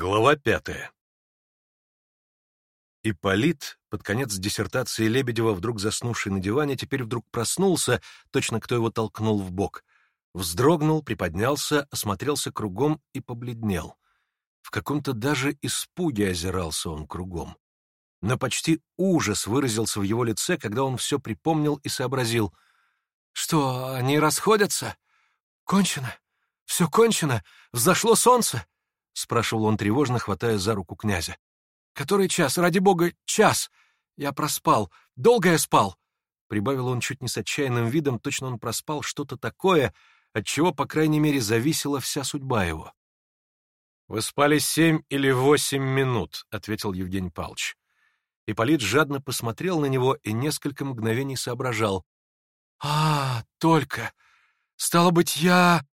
Глава пятая. Иполит под конец диссертации Лебедева, вдруг заснувший на диване, теперь вдруг проснулся, точно кто его толкнул в бок. Вздрогнул, приподнялся, осмотрелся кругом и побледнел. В каком-то даже испуге озирался он кругом. Но почти ужас выразился в его лице, когда он все припомнил и сообразил. «Что, они расходятся? Кончено? Все кончено? Взошло солнце? — спрашивал он тревожно, хватая за руку князя. «Который час? Ради бога, час! Я проспал! Долго я спал!» Прибавил он чуть не с отчаянным видом, точно он проспал что-то такое, от чего, по крайней мере, зависела вся судьба его. «Вы спали семь или восемь минут», — ответил Евгений Павлович. Ипполит жадно посмотрел на него и несколько мгновений соображал. «А, только! Стало быть, я...»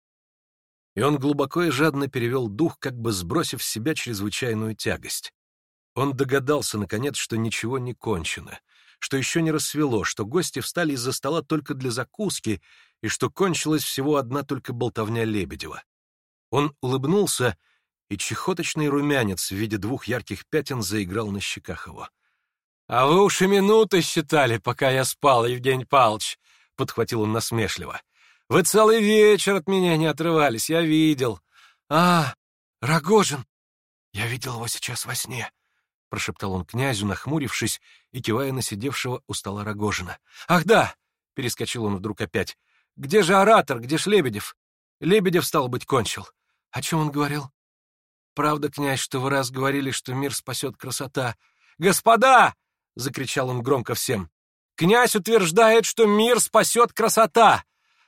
и он глубоко и жадно перевел дух, как бы сбросив с себя чрезвычайную тягость. Он догадался, наконец, что ничего не кончено, что еще не рассвело, что гости встали из-за стола только для закуски и что кончилась всего одна только болтовня Лебедева. Он улыбнулся, и чехоточный румянец в виде двух ярких пятен заиграл на щеках его. — А вы уж и минуты считали, пока я спал, Евгений Павлович! — подхватил он насмешливо. — вы целый вечер от меня не отрывались, я видел. А, Рогожин! Я видел его сейчас во сне, — прошептал он князю, нахмурившись и кивая на сидевшего у стола Рогожина. Ах да! — перескочил он вдруг опять. Где же оратор, где ж Лебедев? Лебедев, стал быть, кончил. О чем он говорил? Правда, князь, что вы раз говорили, что мир спасет красота. Господа! — закричал он громко всем. Князь утверждает, что мир спасет красота!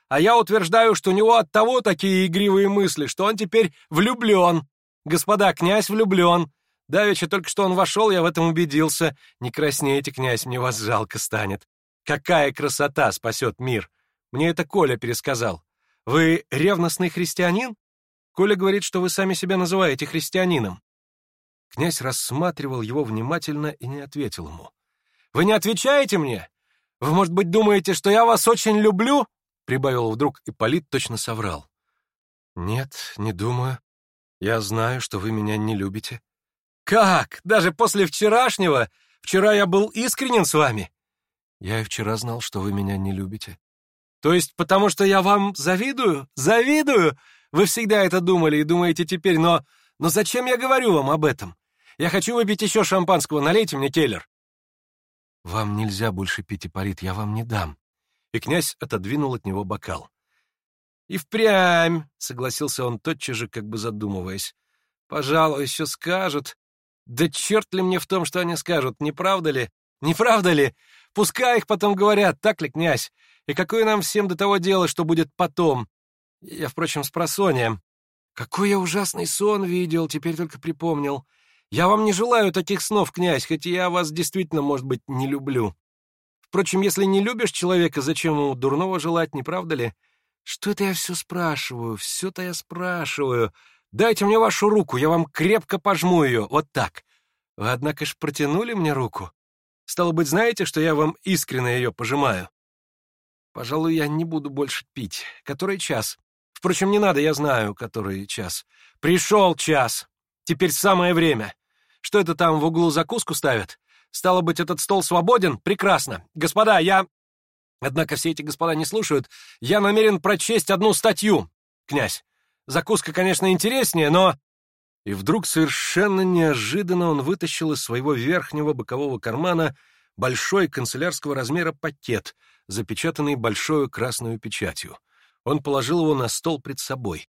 а я утверждаю, что у него от того такие игривые мысли, что он теперь влюблен. Господа, князь влюблен. Давеча только что он вошел, я в этом убедился. Не краснеете, князь, мне вас жалко станет. Какая красота спасет мир! Мне это Коля пересказал. Вы ревностный христианин? Коля говорит, что вы сами себя называете христианином. Князь рассматривал его внимательно и не ответил ему. «Вы не отвечаете мне? Вы, может быть, думаете, что я вас очень люблю?» Прибавил вдруг и Полит точно соврал. «Нет, не думаю. Я знаю, что вы меня не любите». «Как? Даже после вчерашнего? Вчера я был искренен с вами». «Я и вчера знал, что вы меня не любите». «То есть потому, что я вам завидую? Завидую? Вы всегда это думали и думаете теперь, но... Но зачем я говорю вам об этом? Я хочу выпить еще шампанского, налейте мне келлер». «Вам нельзя больше пить, Ипполит, я вам не дам», и князь отодвинул от него бокал. «И впрямь!» — согласился он тотчас же, как бы задумываясь. «Пожалуй, еще скажут. Да черт ли мне в том, что они скажут, не правда ли? Не правда ли? Пускай их потом говорят, так ли, князь? И какое нам всем до того дело, что будет потом? Я, впрочем, с просонием. Какой я ужасный сон видел, теперь только припомнил. Я вам не желаю таких снов, князь, хоть я вас действительно, может быть, не люблю. Впрочем, если не любишь человека, зачем ему дурного желать, не правда ли? Что это я все спрашиваю? Все-то я спрашиваю. Дайте мне вашу руку, я вам крепко пожму ее. Вот так. Вы, однако ж, протянули мне руку. Стало быть, знаете, что я вам искренне ее пожимаю? Пожалуй, я не буду больше пить. Который час? Впрочем, не надо, я знаю, который час. Пришел час. Теперь самое время. Что это там в углу закуску ставят? Стало быть, этот стол свободен? Прекрасно. Господа, я... Однако все эти господа не слушают. Я намерен прочесть одну статью. Князь, закуска, конечно, интереснее, но... И вдруг совершенно неожиданно он вытащил из своего верхнего бокового кармана большой канцелярского размера пакет, запечатанный большой красной печатью. Он положил его на стол пред собой.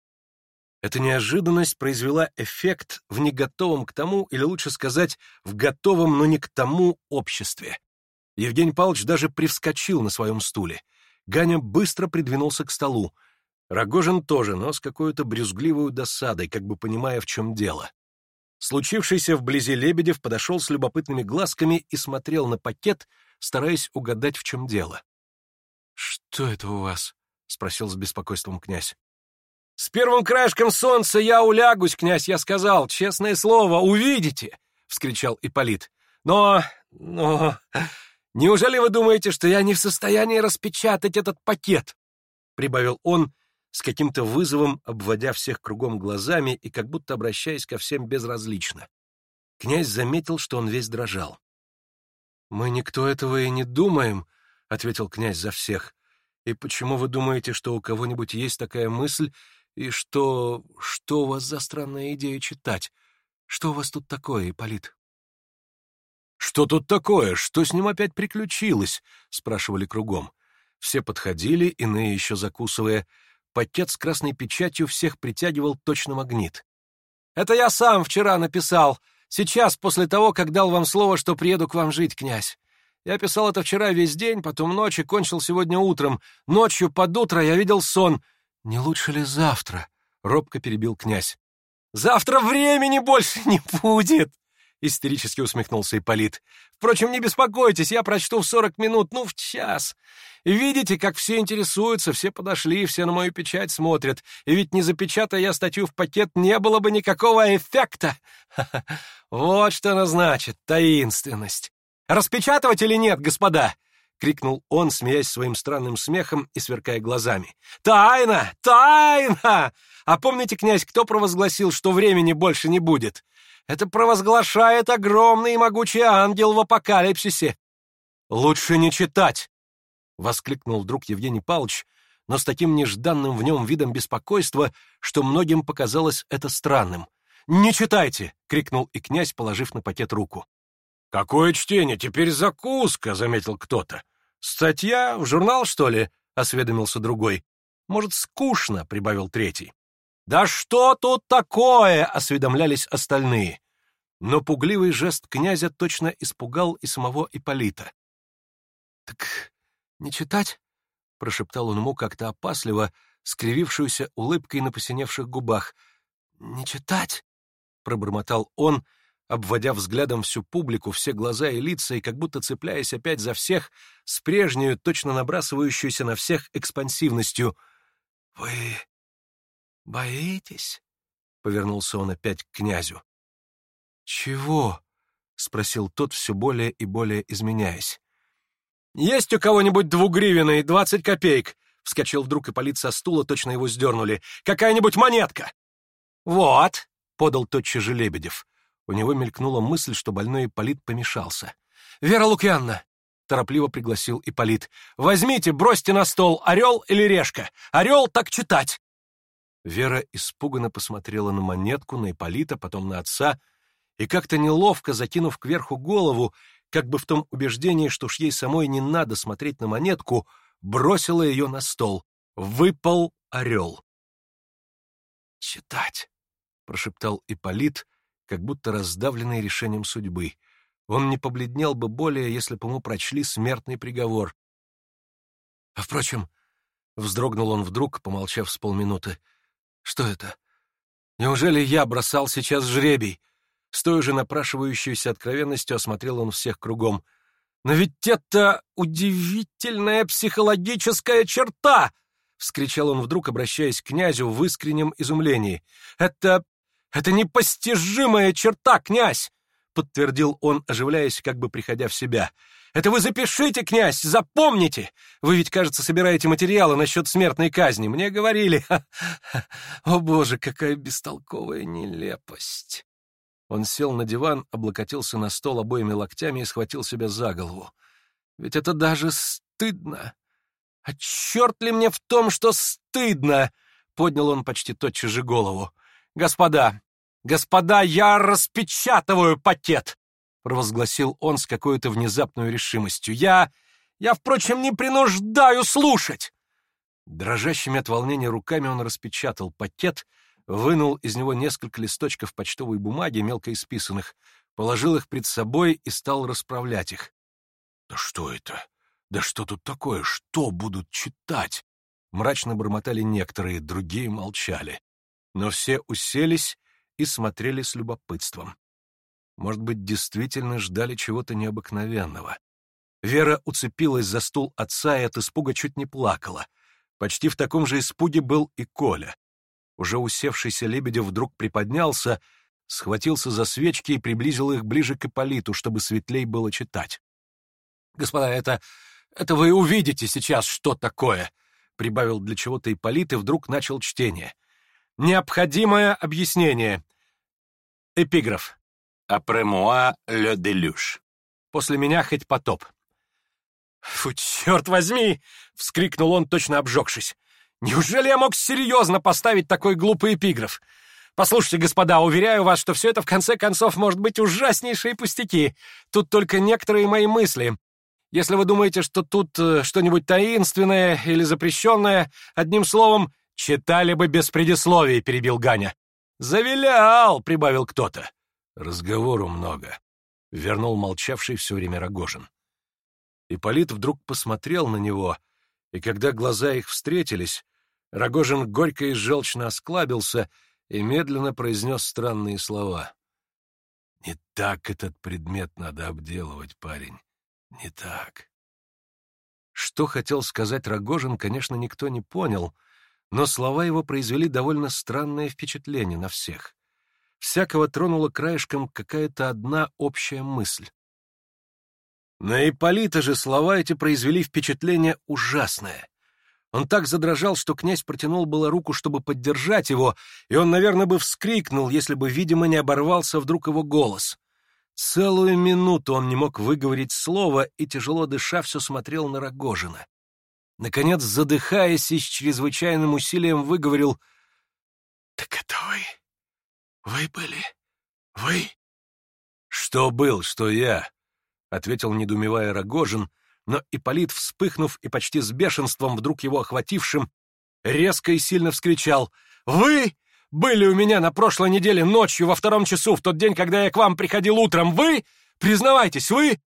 Эта неожиданность произвела эффект в неготовом к тому, или лучше сказать, в готовом, но не к тому обществе. Евгений Павлович даже привскочил на своем стуле. Ганя быстро придвинулся к столу. Рогожин тоже, но с какой-то брюзгливой досадой, как бы понимая, в чем дело. Случившийся вблизи Лебедев подошел с любопытными глазками и смотрел на пакет, стараясь угадать, в чем дело. «Что это у вас?» — спросил с беспокойством князь. С первым краешком солнца я улягусь, князь, я сказал, честное слово, увидите, вскричал Иполит. Но, но, неужели вы думаете, что я не в состоянии распечатать этот пакет? прибавил он с каким-то вызовом, обводя всех кругом глазами и как будто обращаясь ко всем безразлично. Князь заметил, что он весь дрожал. Мы никто этого и не думаем, ответил князь за всех. И почему вы думаете, что у кого-нибудь есть такая мысль? И что... что у вас за странная идея читать? Что у вас тут такое, Ипполит?» «Что тут такое? Что с ним опять приключилось?» — спрашивали кругом. Все подходили, иные еще закусывая. Пакет с красной печатью всех притягивал точно магнит. «Это я сам вчера написал. Сейчас, после того, как дал вам слово, что приеду к вам жить, князь. Я писал это вчера весь день, потом ночью, кончил сегодня утром. Ночью под утро я видел сон. «Не лучше ли завтра?» — робко перебил князь. «Завтра времени больше не будет!» — истерически усмехнулся Ипполит. «Впрочем, не беспокойтесь, я прочту в сорок минут, ну, в час. Видите, как все интересуются, все подошли, все на мою печать смотрят. И ведь не запечатая я статью в пакет, не было бы никакого эффекта. Ха -ха. Вот что она значит, таинственность. Распечатывать или нет, господа? — крикнул он, смеясь своим странным смехом и сверкая глазами. «Тайна! Тайна! А помните, князь, кто провозгласил, что времени больше не будет? Это провозглашает огромный и могучий ангел в апокалипсисе!» «Лучше не читать!» — воскликнул вдруг Евгений Павлович, но с таким нежданным в нем видом беспокойства, что многим показалось это странным. «Не читайте!» — крикнул и князь, положив на пакет руку. «Какое чтение? Теперь закуска!» — заметил кто-то. «Статья? В журнал, что ли?» — осведомился другой. «Может, скучно?» — прибавил третий. «Да что тут такое?» — осведомлялись остальные. Но пугливый жест князя точно испугал и самого Ипполита. «Так не читать?» — прошептал он ему как-то опасливо, скривившуюся улыбкой на посиневших губах. «Не читать?» — пробормотал он, — обводя взглядом всю публику, все глаза и лица, и как будто цепляясь опять за всех, с прежнюю, точно набрасывающуюся на всех экспансивностью. «Вы боитесь?» — повернулся он опять к князю. «Чего?» — спросил тот, все более и более изменяясь. «Есть у кого-нибудь двугривенные двадцать копеек?» — вскочил вдруг Ипполит со стула, точно его сдернули. «Какая-нибудь монетка!» «Вот!» — подал тотчас же Лебедев. У него мелькнула мысль, что больной Ипполит помешался. «Вера Лукьянна!» — торопливо пригласил Ипполит. «Возьмите, бросьте на стол, орел или решка! Орел так читать!» Вера испуганно посмотрела на монетку, на Ипполита, потом на отца, и как-то неловко, закинув кверху голову, как бы в том убеждении, что уж ей самой не надо смотреть на монетку, бросила ее на стол. Выпал орел. «Читать!» — прошептал Ипполит — как будто раздавленный решением судьбы. Он не побледнел бы более, если бы ему прочли смертный приговор. А впрочем, вздрогнул он вдруг, помолчав с полминуты. Что это? Неужели я бросал сейчас жребий? С той же напрашивающейся откровенностью осмотрел он всех кругом. «Но ведь это удивительная психологическая черта!» — вскричал он вдруг, обращаясь к князю в искреннем изумлении. «Это «Это непостижимая черта, князь!» — подтвердил он, оживляясь, как бы приходя в себя. «Это вы запишите, князь, запомните! Вы ведь, кажется, собираете материалы насчет смертной казни. Мне говорили... О, боже, какая бестолковая нелепость!» Он сел на диван, облокотился на стол обоими локтями и схватил себя за голову. «Ведь это даже стыдно! А черт ли мне в том, что стыдно!» Поднял он почти тотчас же голову. «Господа, «Господа, я распечатываю пакет!» — провозгласил он с какой-то внезапной решимостью. «Я... я, впрочем, не принуждаю слушать!» Дрожащими от волнения руками он распечатал пакет, вынул из него несколько листочков почтовой бумаги, мелко исписанных, положил их пред собой и стал расправлять их. «Да что это? Да что тут такое? Что будут читать?» Мрачно бормотали некоторые, другие молчали. Но все уселись и смотрели с любопытством. Может быть, действительно ждали чего-то необыкновенного. Вера уцепилась за стул отца и от испуга чуть не плакала. Почти в таком же испуге был и Коля. Уже усевшийся Лебедев вдруг приподнялся, схватился за свечки и приблизил их ближе к Ипполиту, чтобы светлей было читать. «Господа, это... это вы увидите сейчас, что такое!» — прибавил для чего-то Ипполит и вдруг начал чтение — Необходимое объяснение. Эпиграф. «Апремуа ле делюш». «После меня хоть потоп». «Фу, черт возьми!» — вскрикнул он, точно обжегшись. «Неужели я мог серьезно поставить такой глупый эпиграф? Послушайте, господа, уверяю вас, что все это в конце концов может быть ужаснейшие пустяки. Тут только некоторые мои мысли. Если вы думаете, что тут э, что-нибудь таинственное или запрещенное, одним словом, «Читали бы без предисловий», — перебил Ганя. «Завилял», — прибавил кто-то. «Разговору много», — вернул молчавший все время Рогожин. Ипполит вдруг посмотрел на него, и когда глаза их встретились, Рогожин горько и желчно осклабился и медленно произнес странные слова. «Не так этот предмет надо обделывать, парень, не так». Что хотел сказать Рогожин, конечно, никто не понял — но слова его произвели довольно странное впечатление на всех. Всякого тронула краешком какая-то одна общая мысль. На Ипполита же слова эти произвели впечатление ужасное. Он так задрожал, что князь протянул было руку, чтобы поддержать его, и он, наверное, бы вскрикнул, если бы, видимо, не оборвался вдруг его голос. Целую минуту он не мог выговорить слова и, тяжело дыша, все смотрел на Рогожина. Наконец, задыхаясь и с чрезвычайным усилием, выговорил «Так это вы? Вы были? Вы?» «Что был, что я?» — ответил, недумевая Рогожин, но Ипполит, вспыхнув и почти с бешенством, вдруг его охватившим, резко и сильно вскричал «Вы были у меня на прошлой неделе ночью во втором часу, в тот день, когда я к вам приходил утром! Вы? Признавайтесь, вы?»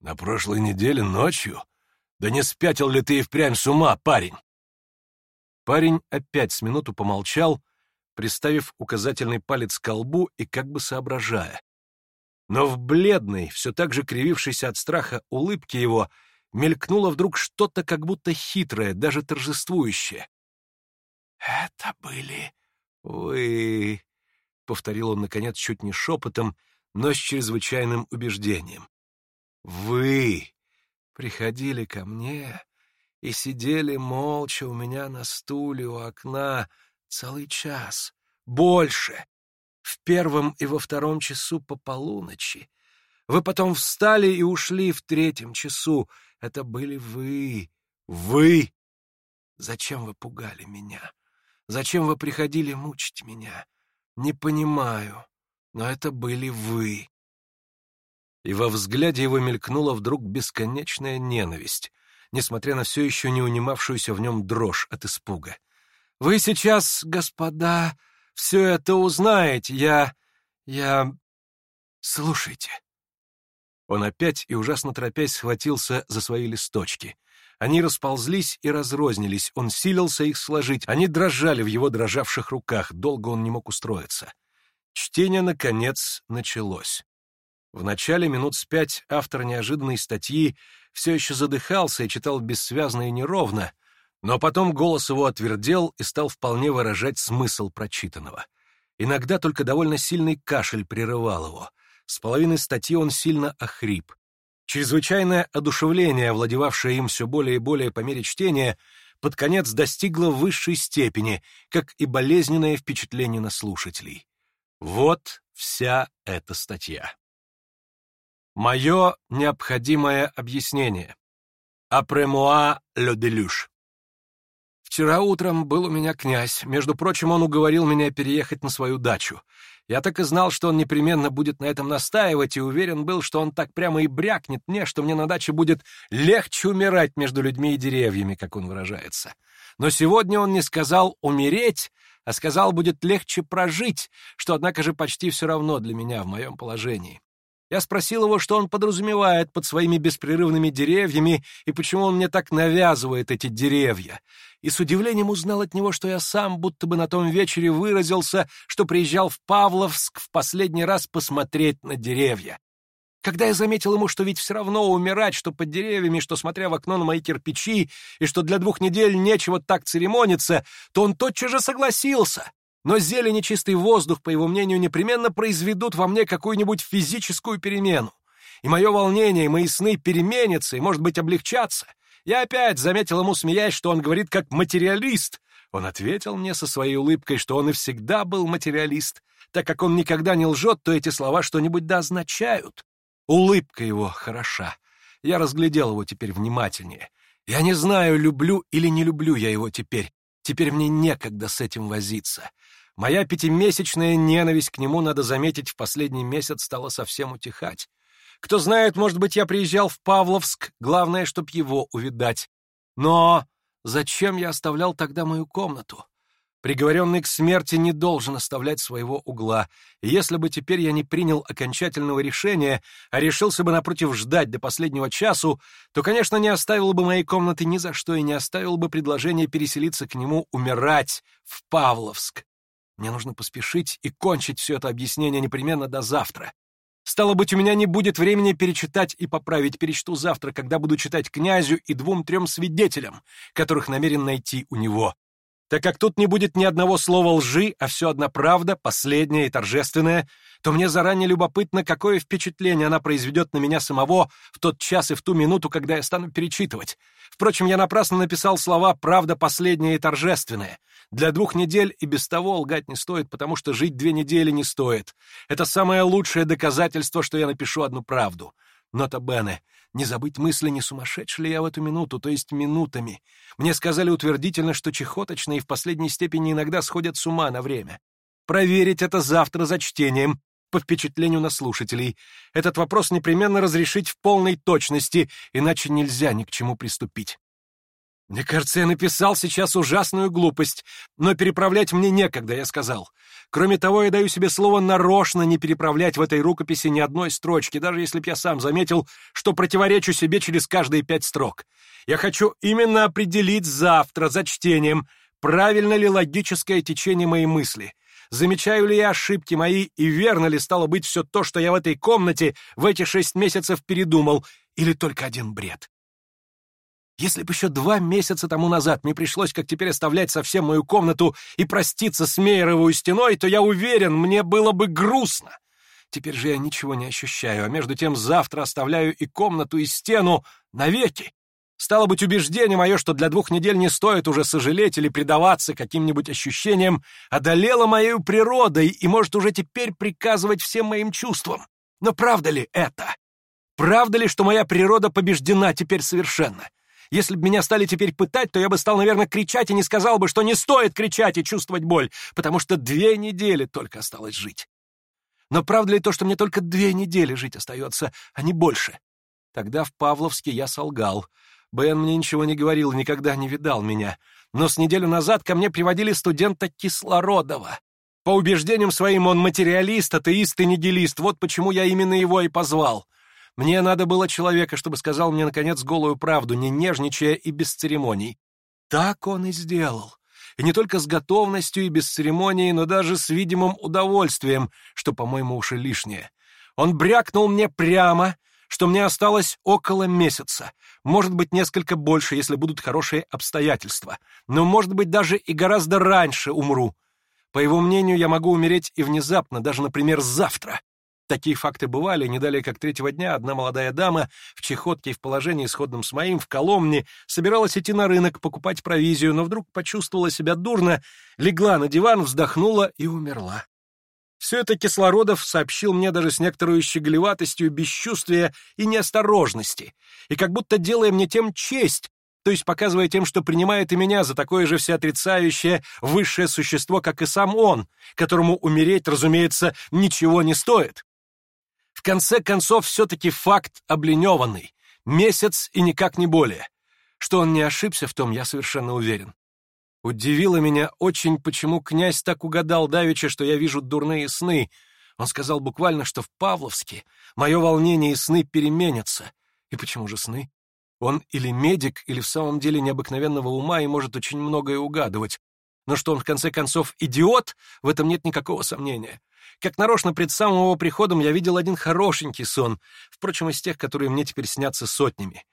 «На прошлой неделе ночью?» Да не спятил ли ты и впрямь с ума, парень? Парень опять с минуту помолчал, приставив указательный палец к колбу и как бы соображая. Но в бледной, все так же кривившейся от страха улыбке его мелькнуло вдруг что-то как будто хитрое, даже торжествующее. «Это были вы», — повторил он, наконец, чуть не шепотом, но с чрезвычайным убеждением. «Вы Приходили ко мне и сидели молча у меня на стуле у окна целый час, больше, в первом и во втором часу по полуночи. Вы потом встали и ушли в третьем часу. Это были вы, вы. Зачем вы пугали меня? Зачем вы приходили мучить меня? Не понимаю, но это были вы и во взгляде его мелькнула вдруг бесконечная ненависть, несмотря на все еще не унимавшуюся в нем дрожь от испуга. «Вы сейчас, господа, все это узнаете, я... я... слушайте». Он опять и ужасно торопясь схватился за свои листочки. Они расползлись и разрознились, он силился их сложить, они дрожали в его дрожавших руках, долго он не мог устроиться. Чтение, наконец, началось. В начале минут с пять автор неожиданной статьи все еще задыхался и читал бессвязно и неровно, но потом голос его отвердел и стал вполне выражать смысл прочитанного. Иногда только довольно сильный кашель прерывал его. С половины статьи он сильно охрип. Чрезвычайное одушевление, овладевавшее им все более и более по мере чтения, под конец достигло высшей степени, как и болезненное впечатление на слушателей. Вот вся эта статья. Мое необходимое объяснение. Апремуа Лоделюш. Вчера утром был у меня князь. Между прочим, он уговорил меня переехать на свою дачу. Я так и знал, что он непременно будет на этом настаивать, и уверен был, что он так прямо и брякнет мне, что мне на даче будет легче умирать между людьми и деревьями, как он выражается. Но сегодня он не сказал «умереть», а сказал «будет легче прожить», что, однако же, почти все равно для меня в моем положении. Я спросил его, что он подразумевает под своими беспрерывными деревьями и почему он мне так навязывает эти деревья. И с удивлением узнал от него, что я сам будто бы на том вечере выразился, что приезжал в Павловск в последний раз посмотреть на деревья. Когда я заметил ему, что ведь все равно умирать, что под деревьями, что смотря в окно на мои кирпичи, и что для двух недель нечего так церемониться, то он тотчас же согласился. Но зелень и чистый воздух, по его мнению, непременно произведут во мне какую-нибудь физическую перемену. И мое волнение, и мои сны переменятся и, может быть, облегчатся. Я опять заметил ему, смеясь, что он говорит как материалист. Он ответил мне со своей улыбкой, что он и всегда был материалист. Так как он никогда не лжет, то эти слова что-нибудь да означают. Улыбка его хороша. Я разглядел его теперь внимательнее. Я не знаю, люблю или не люблю я его теперь. Теперь мне некогда с этим возиться. Моя пятимесячная ненависть к нему, надо заметить, в последний месяц стала совсем утихать. Кто знает, может быть, я приезжал в Павловск, главное, чтоб его увидать. Но зачем я оставлял тогда мою комнату? Приговоренный к смерти не должен оставлять своего угла, и если бы теперь я не принял окончательного решения, а решился бы, напротив, ждать до последнего часу, то, конечно, не оставил бы моей комнаты ни за что и не оставил бы предложение переселиться к нему умирать в Павловск. Мне нужно поспешить и кончить все это объяснение непременно до завтра. Стало быть, у меня не будет времени перечитать и поправить. Перечту завтра, когда буду читать князю и двум-трем свидетелям, которых намерен найти у него. Так как тут не будет ни одного слова лжи, а все одна правда, последняя и торжественная, то мне заранее любопытно, какое впечатление она произведет на меня самого в тот час и в ту минуту, когда я стану перечитывать. Впрочем, я напрасно написал слова «правда последняя и торжественная», для двух недель и без того лгать не стоит, потому что жить две недели не стоит. Это самое лучшее доказательство, что я напишу одну правду. Нота Бене, не забыть мысли, не сумасшедший ли я в эту минуту, то есть минутами. Мне сказали утвердительно, что чехоточные в последней степени иногда сходят с ума на время. Проверить это завтра за чтением, по впечатлению на слушателей. Этот вопрос непременно разрешить в полной точности, иначе нельзя ни к чему приступить. Мне кажется, я написал сейчас ужасную глупость, но переправлять мне некогда, я сказал. Кроме того, я даю себе слово нарочно не переправлять в этой рукописи ни одной строчки, даже если б я сам заметил, что противоречу себе через каждые пять строк. Я хочу именно определить завтра за чтением, правильно ли логическое течение моей мысли, замечаю ли я ошибки мои и верно ли стало быть все то, что я в этой комнате в эти шесть месяцев передумал, или только один бред. Если бы еще два месяца тому назад мне пришлось, как теперь, оставлять совсем мою комнату и проститься с Мейеровой стеной, то я уверен, мне было бы грустно. Теперь же я ничего не ощущаю, а между тем завтра оставляю и комнату, и стену навеки. Стало быть, убеждение мое, что для двух недель не стоит уже сожалеть или предаваться каким-нибудь ощущениям, одолело моей природой и может уже теперь приказывать всем моим чувствам. Но правда ли это? Правда ли, что моя природа побеждена теперь совершенно? Если бы меня стали теперь пытать, то я бы стал, наверное, кричать и не сказал бы, что не стоит кричать и чувствовать боль, потому что две недели только осталось жить. Но правда ли то, что мне только две недели жить остается, а не больше? Тогда в Павловске я солгал. Бен мне ничего не говорил, никогда не видал меня. Но с неделю назад ко мне приводили студента Кислородова. По убеждениям своим он материалист, атеист и нигилист. Вот почему я именно его и позвал. Мне надо было человека, чтобы сказал мне, наконец, голую правду, не нежничая и без церемоний. Так он и сделал. И не только с готовностью и без церемонии, но даже с видимым удовольствием, что, по-моему, уж и лишнее. Он брякнул мне прямо, что мне осталось около месяца, может быть, несколько больше, если будут хорошие обстоятельства, но, может быть, даже и гораздо раньше умру. По его мнению, я могу умереть и внезапно, даже, например, завтра. Такие факты бывали. Не далее, как третьего дня, одна молодая дама в чехотке и в положении, сходном с моим, в Коломне, собиралась идти на рынок, покупать провизию, но вдруг почувствовала себя дурно, легла на диван, вздохнула и умерла. Все это Кислородов сообщил мне даже с некоторой щеголеватостью, бесчувствия и неосторожности, и как будто делая мне тем честь, то есть показывая тем, что принимает и меня за такое же всеотрицающее высшее существо, как и сам он, которому умереть, разумеется, ничего не стоит. В конце концов, все-таки факт обленеванный. Месяц и никак не более. Что он не ошибся в том, я совершенно уверен. Удивило меня очень, почему князь так угадал Давича, что я вижу дурные сны. Он сказал буквально, что в Павловске мое волнение и сны переменятся. И почему же сны? Он или медик, или в самом деле необыкновенного ума и может очень многое угадывать. Но что он, в конце концов, идиот, в этом нет никакого сомнения. Как нарочно, пред самым его приходом я видел один хорошенький сон, впрочем, из тех, которые мне теперь снятся сотнями.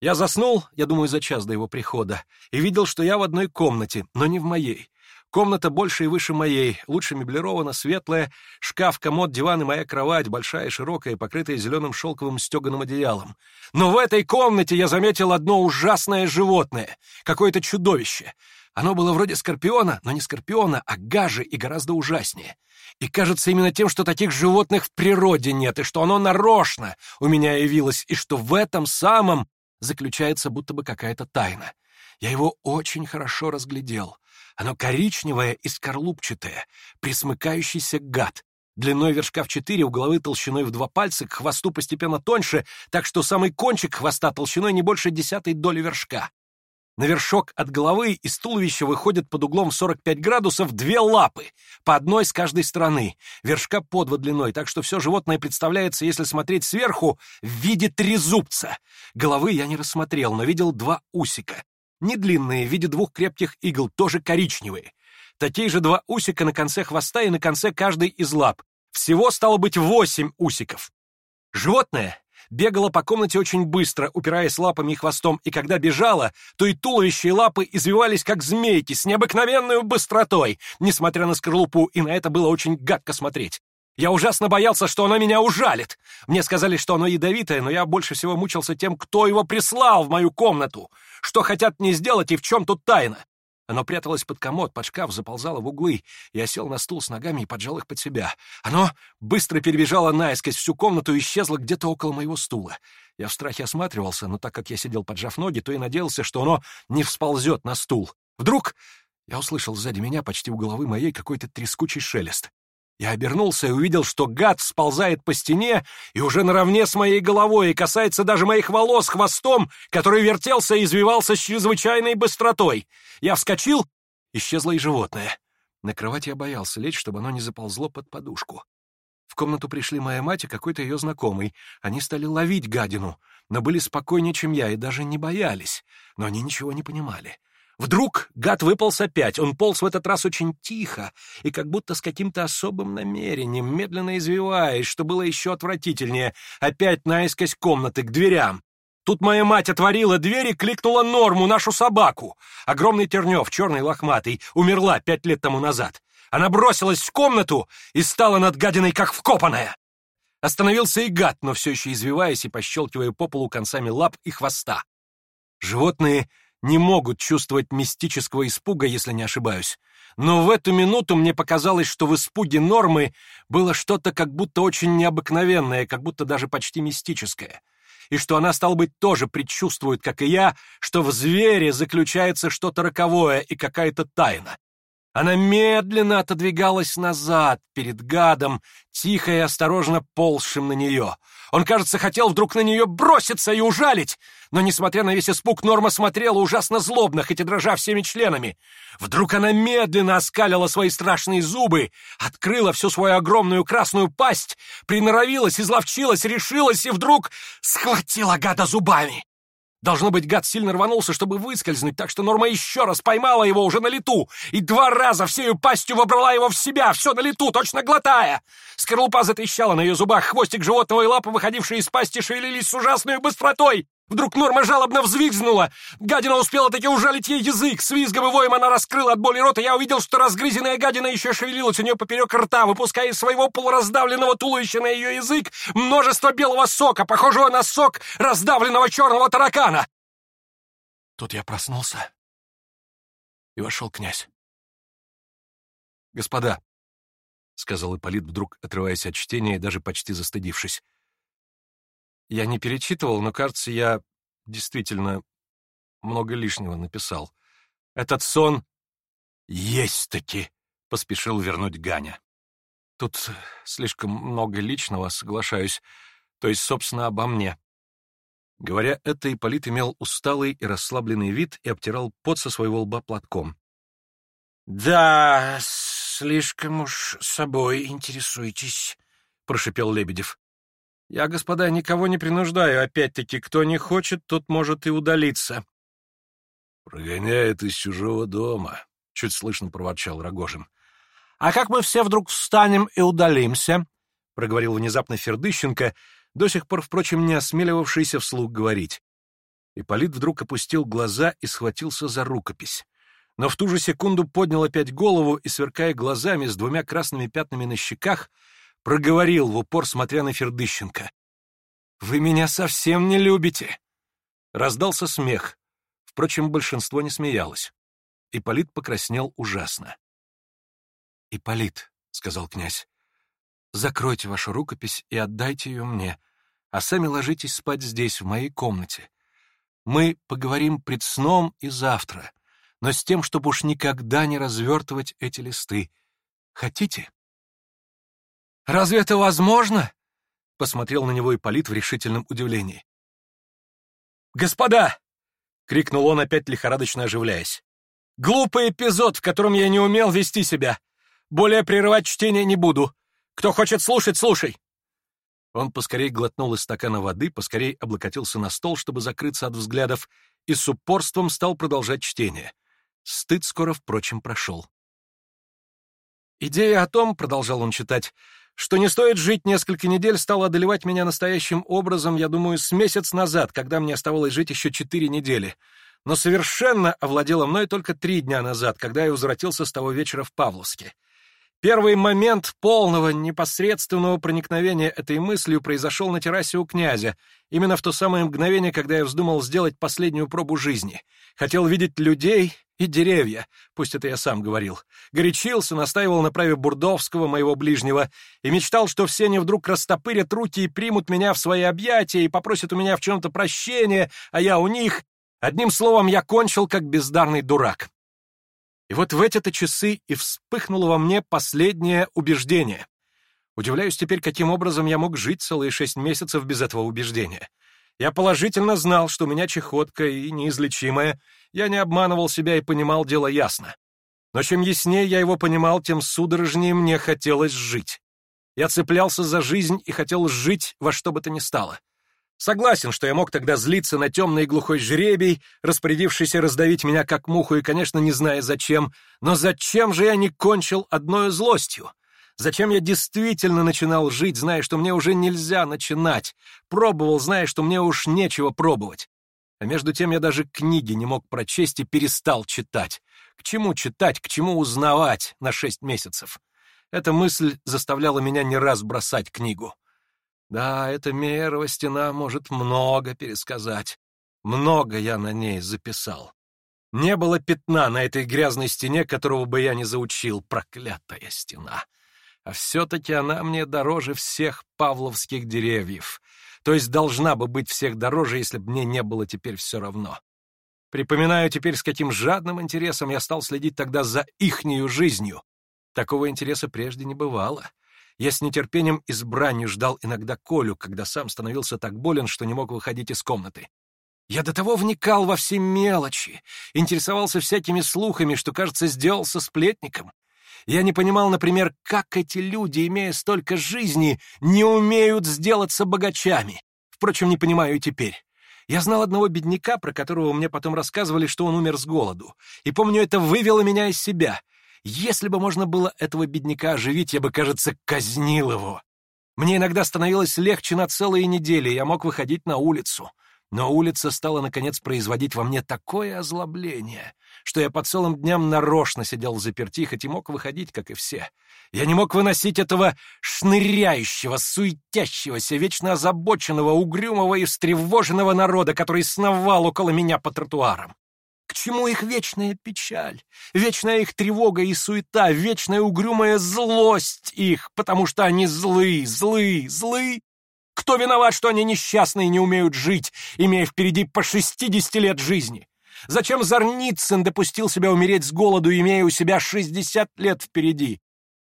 Я заснул, я думаю, за час до его прихода, и видел, что я в одной комнате, но не в моей. Комната больше и выше моей, лучше меблирована, светлая, шкаф, комод, диван и моя кровать, большая и широкая, покрытая зеленым шелковым стеганым одеялом. Но в этой комнате я заметил одно ужасное животное, какое-то чудовище — оно было вроде скорпиона, но не скорпиона, а гажи и гораздо ужаснее. И кажется именно тем, что таких животных в природе нет, и что оно нарочно у меня явилось, и что в этом самом заключается будто бы какая-то тайна. Я его очень хорошо разглядел. Оно коричневое и скорлупчатое, присмыкающийся гад, длиной вершка в четыре, у головы толщиной в два пальца, к хвосту постепенно тоньше, так что самый кончик хвоста толщиной не больше десятой доли вершка. На вершок от головы из туловища выходят под углом 45 градусов две лапы, по одной с каждой стороны, вершка подво длиной, так что все животное представляется, если смотреть сверху, в виде трезубца. Головы я не рассмотрел, но видел два усика. Недлинные, в виде двух крепких игл, тоже коричневые. Такие же два усика на конце хвоста и на конце каждой из лап. Всего стало быть восемь усиков. Животное бегала по комнате очень быстро, упираясь лапами и хвостом, и когда бежала, то и туловище и лапы извивались, как змейки, с необыкновенной быстротой, несмотря на скорлупу, и на это было очень гадко смотреть. Я ужасно боялся, что она меня ужалит. Мне сказали, что оно ядовитое, но я больше всего мучился тем, кто его прислал в мою комнату. Что хотят мне сделать и в чем тут тайна. Оно пряталось под комод, под шкаф, заползало в углы. Я сел на стул с ногами и поджал их под себя. Оно быстро перебежало наискось всю комнату и исчезло где-то около моего стула. Я в страхе осматривался, но так как я сидел поджав ноги, то и надеялся, что оно не всползет на стул. Вдруг я услышал сзади меня, почти у головы моей, какой-то трескучий шелест. Я обернулся и увидел, что гад сползает по стене и уже наравне с моей головой и касается даже моих волос хвостом, который вертелся и извивался с чрезвычайной быстротой. Я вскочил, исчезло и животное. На кровать я боялся лечь, чтобы оно не заползло под подушку. В комнату пришли моя мать и какой-то ее знакомый. Они стали ловить гадину, но были спокойнее, чем я, и даже не боялись. Но они ничего не понимали. Вдруг гад выполз опять. Он полз в этот раз очень тихо и как будто с каким-то особым намерением, медленно извиваясь, что было еще отвратительнее, опять наискось комнаты к дверям. Тут моя мать отворила дверь и кликнула Норму, нашу собаку. Огромный Тернев, черный лохматый, умерла пять лет тому назад. Она бросилась в комнату и стала над гадиной как вкопанная. Остановился и гад, но все еще извиваясь и пощелкивая по полу концами лап и хвоста. Животные не могут чувствовать мистического испуга, если не ошибаюсь. Но в эту минуту мне показалось, что в испуге нормы было что-то как будто очень необыкновенное, как будто даже почти мистическое. И что она, стало быть, тоже предчувствует, как и я, что в звере заключается что-то роковое и какая-то тайна. Она медленно отодвигалась назад, перед гадом, тихо и осторожно ползшим на нее. Он, кажется, хотел вдруг на нее броситься и ужалить, но, несмотря на весь испуг, Норма смотрела ужасно злобно, хоть и дрожа всеми членами. Вдруг она медленно оскалила свои страшные зубы, открыла всю свою огромную красную пасть, приноровилась, изловчилась, решилась и вдруг схватила гада зубами. Должно быть, гад сильно рванулся, чтобы выскользнуть, так что Норма еще раз поймала его уже на лету и два раза всею пастью вобрала его в себя, все на лету, точно глотая. Скорлупа затрещала на ее зубах, хвостик животного и лапы, выходившие из пасти, шевелились с ужасной быстротой. Вдруг Норма жалобно взвизгнула. Гадина успела таки ужалить ей язык. С визгом и воем она раскрыла от боли рот, и я увидел, что разгрызенная гадина еще шевелилась у нее поперек рта, выпуская из своего полураздавленного туловища на ее язык множество белого сока, похожего на сок раздавленного черного таракана. Тут я проснулся, и вошел князь. «Господа», — сказал Ипполит, вдруг отрываясь от чтения и даже почти застыдившись, — я не перечитывал, но, кажется, я действительно много лишнего написал. Этот сон есть-таки, — поспешил вернуть Ганя. Тут слишком много личного, соглашаюсь, то есть, собственно, обо мне. Говоря это, Ипполит имел усталый и расслабленный вид и обтирал пот со своего лба платком. «Да, слишком уж собой интересуетесь», — прошипел Лебедев. Я, господа, никого не принуждаю. Опять-таки, кто не хочет, тот может и удалиться. Прогоняет из чужого дома, — чуть слышно проворчал Рогожин. А как мы все вдруг встанем и удалимся? — проговорил внезапно Фердыщенко, до сих пор, впрочем, не осмеливавшийся вслух говорить. Ипполит вдруг опустил глаза и схватился за рукопись. Но в ту же секунду поднял опять голову и, сверкая глазами с двумя красными пятнами на щеках, — проговорил в упор, смотря на Фердыщенко. «Вы меня совсем не любите!» Раздался смех. Впрочем, большинство не смеялось. Ипполит покраснел ужасно. «Ипполит», — сказал князь, — «закройте вашу рукопись и отдайте ее мне, а сами ложитесь спать здесь, в моей комнате. Мы поговорим пред сном и завтра, но с тем, чтобы уж никогда не развертывать эти листы. Хотите?» Разве это возможно?» Посмотрел на него Ипполит в решительном удивлении. «Господа!» — крикнул он, опять лихорадочно оживляясь. «Глупый эпизод, в котором я не умел вести себя. Более прерывать чтение не буду. Кто хочет слушать, слушай!» Он поскорей глотнул из стакана воды, поскорей облокотился на стол, чтобы закрыться от взглядов, и с упорством стал продолжать чтение. Стыд скоро, впрочем, прошел. Идея о том, — продолжал он читать, — что не стоит жить несколько недель, стала одолевать меня настоящим образом, я думаю, с месяц назад, когда мне оставалось жить еще четыре недели, но совершенно овладела мной только три дня назад, когда я возвратился с того вечера в Павловске. Первый момент полного, непосредственного проникновения этой мыслью произошел на террасе у князя, именно в то самое мгновение, когда я вздумал сделать последнюю пробу жизни. Хотел видеть людей, и деревья, пусть это я сам говорил. Горячился, настаивал на праве Бурдовского, моего ближнего, и мечтал, что все не вдруг растопырят руки и примут меня в свои объятия и попросят у меня в чем-то прощения, а я у них. Одним словом, я кончил, как бездарный дурак. И вот в эти-то часы и вспыхнуло во мне последнее убеждение. Удивляюсь теперь, каким образом я мог жить целые шесть месяцев без этого убеждения. Я положительно знал, что у меня чехотка и неизлечимая, я не обманывал себя и понимал дело ясно. Но чем яснее я его понимал, тем судорожнее мне хотелось жить. Я цеплялся за жизнь и хотел жить во что бы то ни стало. Согласен, что я мог тогда злиться на темный и глухой жребий, распорядившийся раздавить меня как муху и, конечно, не зная зачем, но зачем же я не кончил одной злостью? Зачем я действительно начинал жить, зная, что мне уже нельзя начинать? Пробовал, зная, что мне уж нечего пробовать. А между тем я даже книги не мог прочесть и перестал читать. К чему читать, к чему узнавать на шесть месяцев? Эта мысль заставляла меня не раз бросать книгу. Да, эта мерова стена может много пересказать. Много я на ней записал. Не было пятна на этой грязной стене, которого бы я не заучил, проклятая стена. А все-таки она мне дороже всех павловских деревьев — то есть должна бы быть всех дороже, если бы мне не было теперь все равно. Припоминаю теперь, с каким жадным интересом я стал следить тогда за ихнюю жизнью. Такого интереса прежде не бывало. Я с нетерпением и ждал иногда Колю, когда сам становился так болен, что не мог выходить из комнаты. Я до того вникал во все мелочи, интересовался всякими слухами, что, кажется, сделался сплетником. Я не понимал, например, как эти люди, имея столько жизни, не умеют сделаться богачами. Впрочем, не понимаю и теперь. Я знал одного бедняка, про которого мне потом рассказывали, что он умер с голоду. И помню, это вывело меня из себя. Если бы можно было этого бедняка оживить, я бы, кажется, казнил его. Мне иногда становилось легче на целые недели, я мог выходить на улицу. Но улица стала, наконец, производить во мне такое озлобление, что я по целым дням нарочно сидел в заперти, хоть и мог выходить, как и все. Я не мог выносить этого шныряющего, суетящегося, вечно озабоченного, угрюмого и встревоженного народа, который сновал около меня по тротуарам. К чему их вечная печаль, вечная их тревога и суета, вечная угрюмая злость их, потому что они злы, злы, злы кто виноват, что они несчастные и не умеют жить, имея впереди по 60 лет жизни? Зачем Зарницын допустил себя умереть с голоду, имея у себя 60 лет впереди?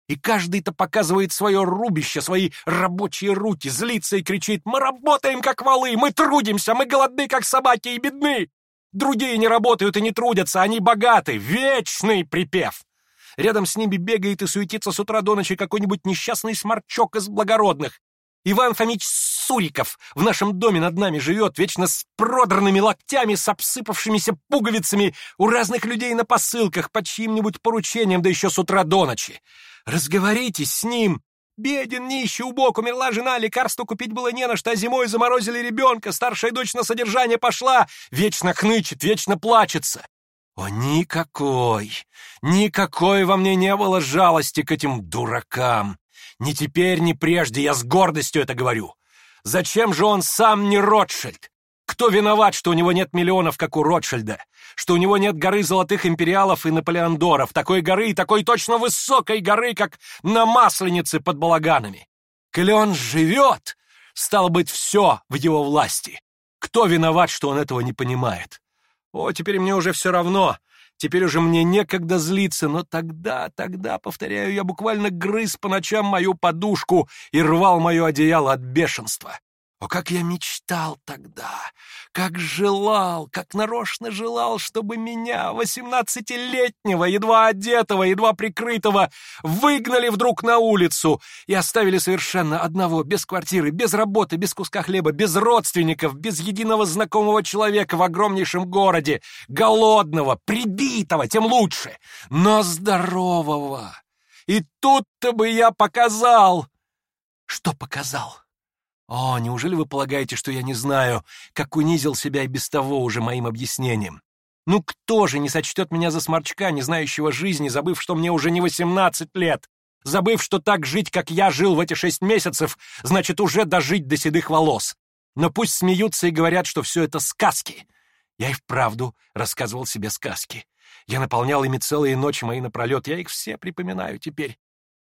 И каждый-то показывает свое рубище, свои рабочие руки, злится и кричит «Мы работаем, как валы, мы трудимся, мы голодны, как собаки и бедны!» Другие не работают и не трудятся, они богаты, вечный припев! Рядом с ними бегает и суетится с утра до ночи какой-нибудь несчастный сморчок из благородных. Иван Фомич Суриков в нашем доме над нами живет, вечно с продранными локтями, с обсыпавшимися пуговицами, у разных людей на посылках, под чьим-нибудь поручением, да еще с утра до ночи. Разговоритесь с ним. Беден, нищий, убок, умерла жена, лекарство купить было не на что, а зимой заморозили ребенка, старшая дочь на содержание пошла, вечно хнычет, вечно плачется. О, никакой, никакой во мне не было жалости к этим дуракам. Ни теперь, ни прежде я с гордостью это говорю. Зачем же он сам не Ротшильд? Кто виноват, что у него нет миллионов, как у Ротшильда? Что у него нет горы золотых империалов и наполеондоров, такой горы и такой точно высокой горы, как на Масленице под балаганами? Коли он живет, стало быть, все в его власти. Кто виноват, что он этого не понимает? О, теперь мне уже все равно, Теперь уже мне некогда злиться, но тогда, тогда, повторяю, я буквально грыз по ночам мою подушку и рвал мое одеяло от бешенства. О, как я мечтал тогда! Как желал, как нарочно желал, чтобы меня, восемнадцатилетнего, едва одетого, едва прикрытого, выгнали вдруг на улицу и оставили совершенно одного, без квартиры, без работы, без куска хлеба, без родственников, без единого знакомого человека в огромнейшем городе, голодного, прибитого, тем лучше, но здорового. И тут-то бы я показал... Что показал? О, неужели вы полагаете, что я не знаю, как унизил себя и без того уже моим объяснением? Ну кто же не сочтет меня за сморчка, не знающего жизни, забыв, что мне уже не 18 лет? Забыв, что так жить, как я жил в эти шесть месяцев, значит уже дожить до седых волос. Но пусть смеются и говорят, что все это сказки. Я и вправду рассказывал себе сказки. Я наполнял ими целые ночи мои напролет, я их все припоминаю теперь.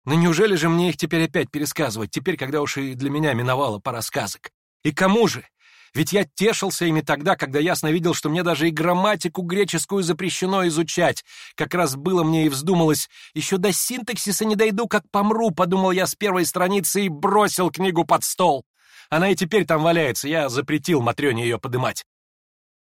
Но неужели же мне их теперь опять пересказывать, теперь, когда уж и для меня миновала пора сказок? И кому же? Ведь я тешился ими тогда, когда ясно видел, что мне даже и грамматику греческую запрещено изучать. Как раз было мне и вздумалось. Еще до синтаксиса не дойду, как помру, подумал я с первой страницы и бросил книгу под стол. Она и теперь там валяется, я запретил Матрёне ее подымать.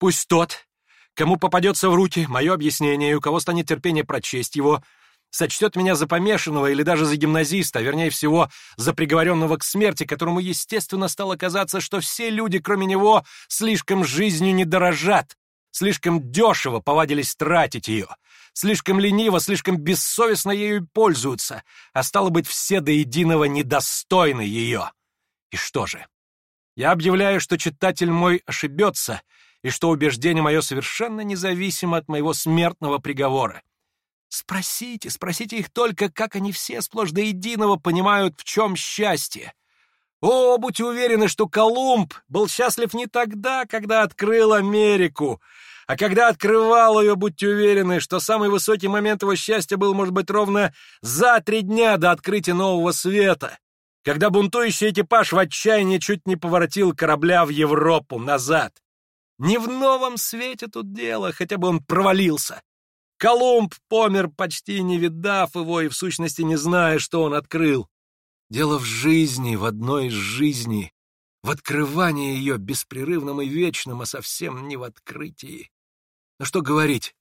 Пусть тот, кому попадется в руки мое объяснение, и у кого станет терпение прочесть его, — сочтет меня за помешанного или даже за гимназиста, вернее всего, за приговоренного к смерти, которому, естественно, стало казаться, что все люди, кроме него, слишком жизнью не дорожат, слишком дешево повадились тратить ее, слишком лениво, слишком бессовестно ею пользуются, а стало быть, все до единого недостойны ее. И что же? Я объявляю, что читатель мой ошибется, и что убеждение мое совершенно независимо от моего смертного приговора. Спросите, спросите их только, как они все сплошь до единого понимают, в чем счастье. О, будьте уверены, что Колумб был счастлив не тогда, когда открыл Америку, а когда открывал ее, будьте уверены, что самый высокий момент его счастья был, может быть, ровно за три дня до открытия Нового Света, когда бунтующий экипаж в отчаянии чуть не поворотил корабля в Европу назад. Не в Новом Свете тут дело, хотя бы он провалился. Колумб помер почти не видав его и в сущности не зная, что он открыл. Дело в жизни, в одной из жизней, в открывании ее беспрерывном и вечном, а совсем не в открытии. Но что говорить?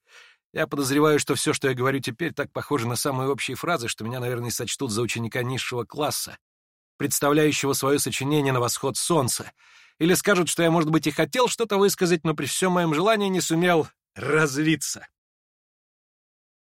Я подозреваю, что все, что я говорю теперь, так похоже на самые общие фразы, что меня, наверное, сочтут за ученика низшего класса, представляющего свое сочинение на восход солнца, или скажут, что я, может быть, и хотел что-то высказать, но при всем моем желании не сумел развиться.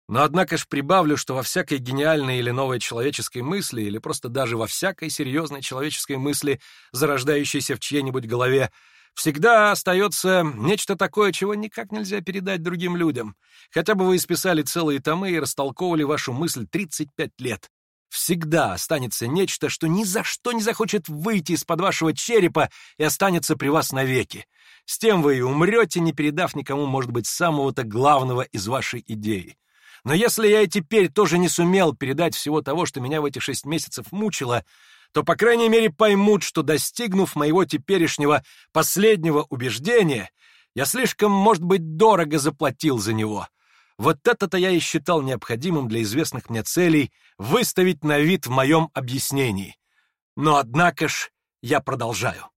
Но однако ж прибавлю, что во всякой гениальной или новой человеческой мысли, или просто даже во всякой серьезной человеческой мысли, зарождающейся в чьей-нибудь голове, всегда остается нечто такое, чего никак нельзя передать другим людям. Хотя бы вы исписали целые томы и растолковывали вашу мысль 35 лет. Всегда останется нечто, что ни за что не захочет выйти из-под вашего черепа и останется при вас навеки. С тем вы и умрете, не передав никому, может быть, самого-то главного из вашей идеи. Но если я и теперь тоже не сумел передать всего того, что меня в эти шесть месяцев мучило, то, по крайней мере, поймут, что, достигнув моего теперешнего последнего убеждения, я слишком, может быть, дорого заплатил за него. Вот это-то я и считал необходимым для известных мне целей выставить на вид в моем объяснении. Но, однако ж, я продолжаю.